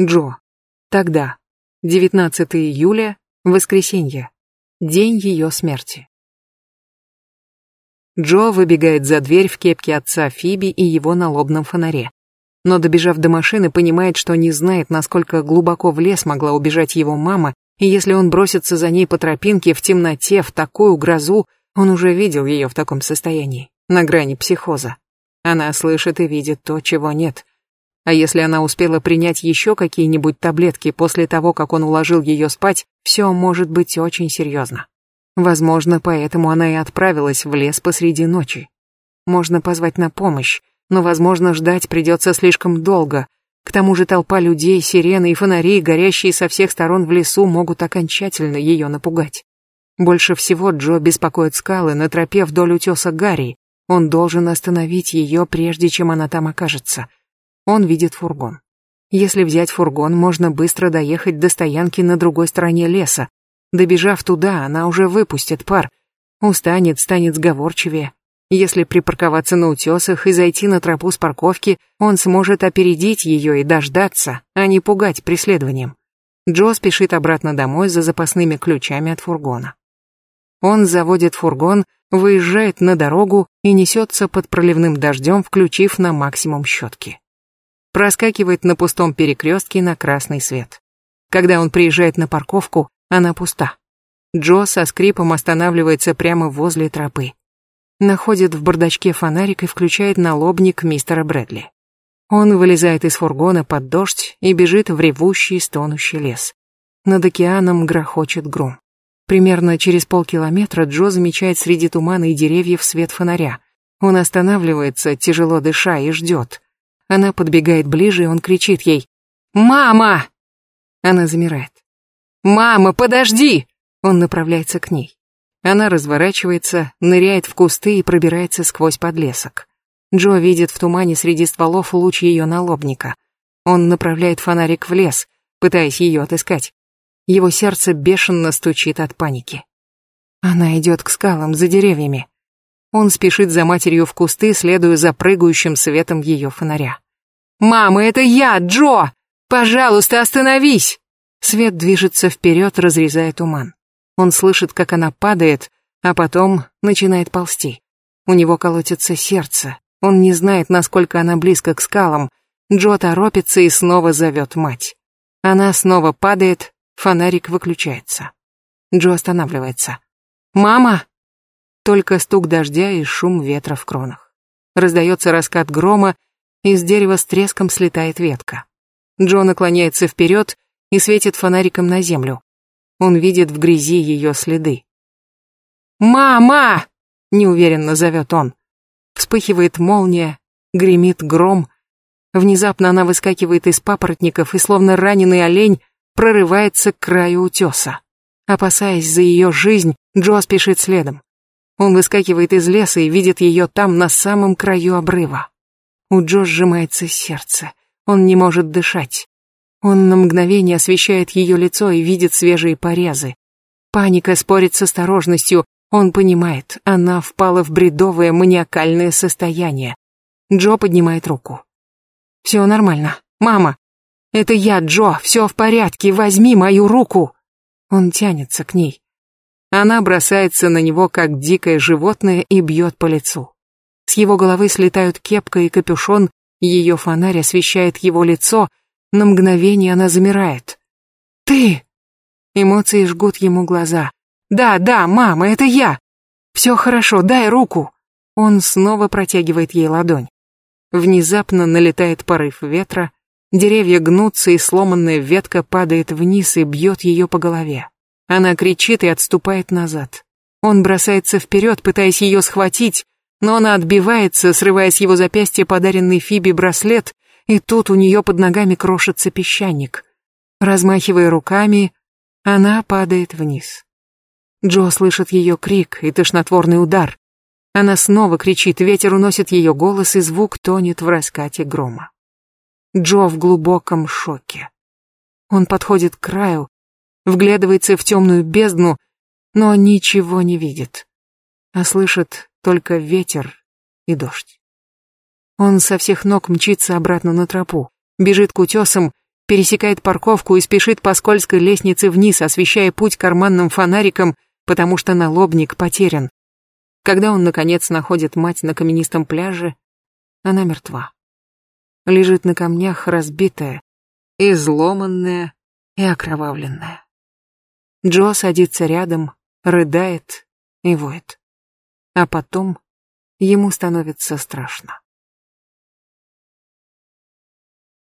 Джо. Тогда. 19 июля, воскресенье. День ее смерти. Джо выбегает за дверь в кепке отца Фиби и его налобном фонаре. Но добежав до машины, понимает, что не знает, насколько глубоко в лес могла убежать его мама, и если он бросится за ней по тропинке в темноте, в такую грозу, он уже видел ее в таком состоянии, на грани психоза. Она слышит и видит то, чего нет. А если она успела принять еще какие-нибудь таблетки после того, как он уложил ее спать, все может быть очень серьезно. Возможно, поэтому она и отправилась в лес посреди ночи. Можно позвать на помощь, но, возможно, ждать придется слишком долго. К тому же толпа людей, сирены и фонари, горящие со всех сторон в лесу, могут окончательно ее напугать. Больше всего Джо беспокоит скалы на тропе вдоль утеса Гарри. Он должен остановить ее, прежде чем она там окажется. Он видит фургон. Если взять фургон, можно быстро доехать до стоянки на другой стороне леса. Добежав туда, она уже выпустит пар. Устанет, станет сговорчивее. Если припарковаться на утесах и зайти на тропу с парковки, он сможет опередить ее и дождаться, а не пугать преследованием. Джо спешит обратно домой за запасными ключами от фургона. Он заводит фургон, выезжает на дорогу и несется под проливным дождем, включив на максимум щетки проскакивает на пустом перекрестке на красный свет. Когда он приезжает на парковку, она пуста. Джо со скрипом останавливается прямо возле тропы. Находит в бардачке фонарик и включает налобник мистера Брэдли. Он вылезает из фургона под дождь и бежит в ревущий, стонущий лес. Над океаном грохочет гром. Примерно через полкилометра Джо замечает среди тумана и деревьев свет фонаря. Он останавливается, тяжело дыша, и ждет. Она подбегает ближе, и он кричит ей. «Мама!» Она замирает. «Мама, подожди!» Он направляется к ней. Она разворачивается, ныряет в кусты и пробирается сквозь подлесок. Джо видит в тумане среди стволов луч ее налобника. Он направляет фонарик в лес, пытаясь ее отыскать. Его сердце бешено стучит от паники. Она идет к скалам за деревьями. Он спешит за матерью в кусты, следуя за прыгающим светом ее фонаря. «Мама, это я, Джо! Пожалуйста, остановись!» Свет движется вперед, разрезая туман. Он слышит, как она падает, а потом начинает ползти. У него колотится сердце. Он не знает, насколько она близко к скалам. Джо торопится и снова зовет мать. Она снова падает, фонарик выключается. Джо останавливается. «Мама!» Только стук дождя и шум ветра в кронах. Раздается раскат грома, из дерева с треском слетает ветка. Джо наклоняется вперед и светит фонариком на землю. Он видит в грязи ее следы. «Мама!» — неуверенно зовет он. Вспыхивает молния, гремит гром. Внезапно она выскакивает из папоротников и, словно раненый олень, прорывается к краю утеса. Опасаясь за ее жизнь, Джо спешит следом. Он выскакивает из леса и видит ее там, на самом краю обрыва. У Джо сжимается сердце. Он не может дышать. Он на мгновение освещает ее лицо и видит свежие порезы. Паника спорит с осторожностью. Он понимает, она впала в бредовое маниакальное состояние. Джо поднимает руку. «Все нормально. Мама! Это я, Джо! Все в порядке! Возьми мою руку!» Он тянется к ней. Она бросается на него, как дикое животное, и бьет по лицу. С его головы слетают кепка и капюшон, ее фонарь освещает его лицо, на мгновение она замирает. «Ты!» Эмоции жгут ему глаза. «Да, да, мама, это я! Все хорошо, дай руку!» Он снова протягивает ей ладонь. Внезапно налетает порыв ветра, деревья гнутся, и сломанная ветка падает вниз и бьет ее по голове. Она кричит и отступает назад. Он бросается вперед, пытаясь ее схватить, но она отбивается, срывая с его запястья подаренный Фиби браслет, и тут у нее под ногами крошится песчаник. Размахивая руками, она падает вниз. Джо слышит ее крик и тошнотворный удар. Она снова кричит, ветер уносит ее голос, и звук тонет в раскате грома. Джо в глубоком шоке. Он подходит к краю, вглядывается в темную бездну, но ничего не видит, а слышит только ветер и дождь. Он со всех ног мчится обратно на тропу, бежит к утесам, пересекает парковку и спешит по скользкой лестнице вниз, освещая путь карманным фонариком, потому что налобник потерян. Когда он, наконец, находит мать на каменистом пляже, она мертва. Лежит на камнях разбитая, изломанная и окровавленная. Джо садится рядом, рыдает и воет. А потом ему становится страшно.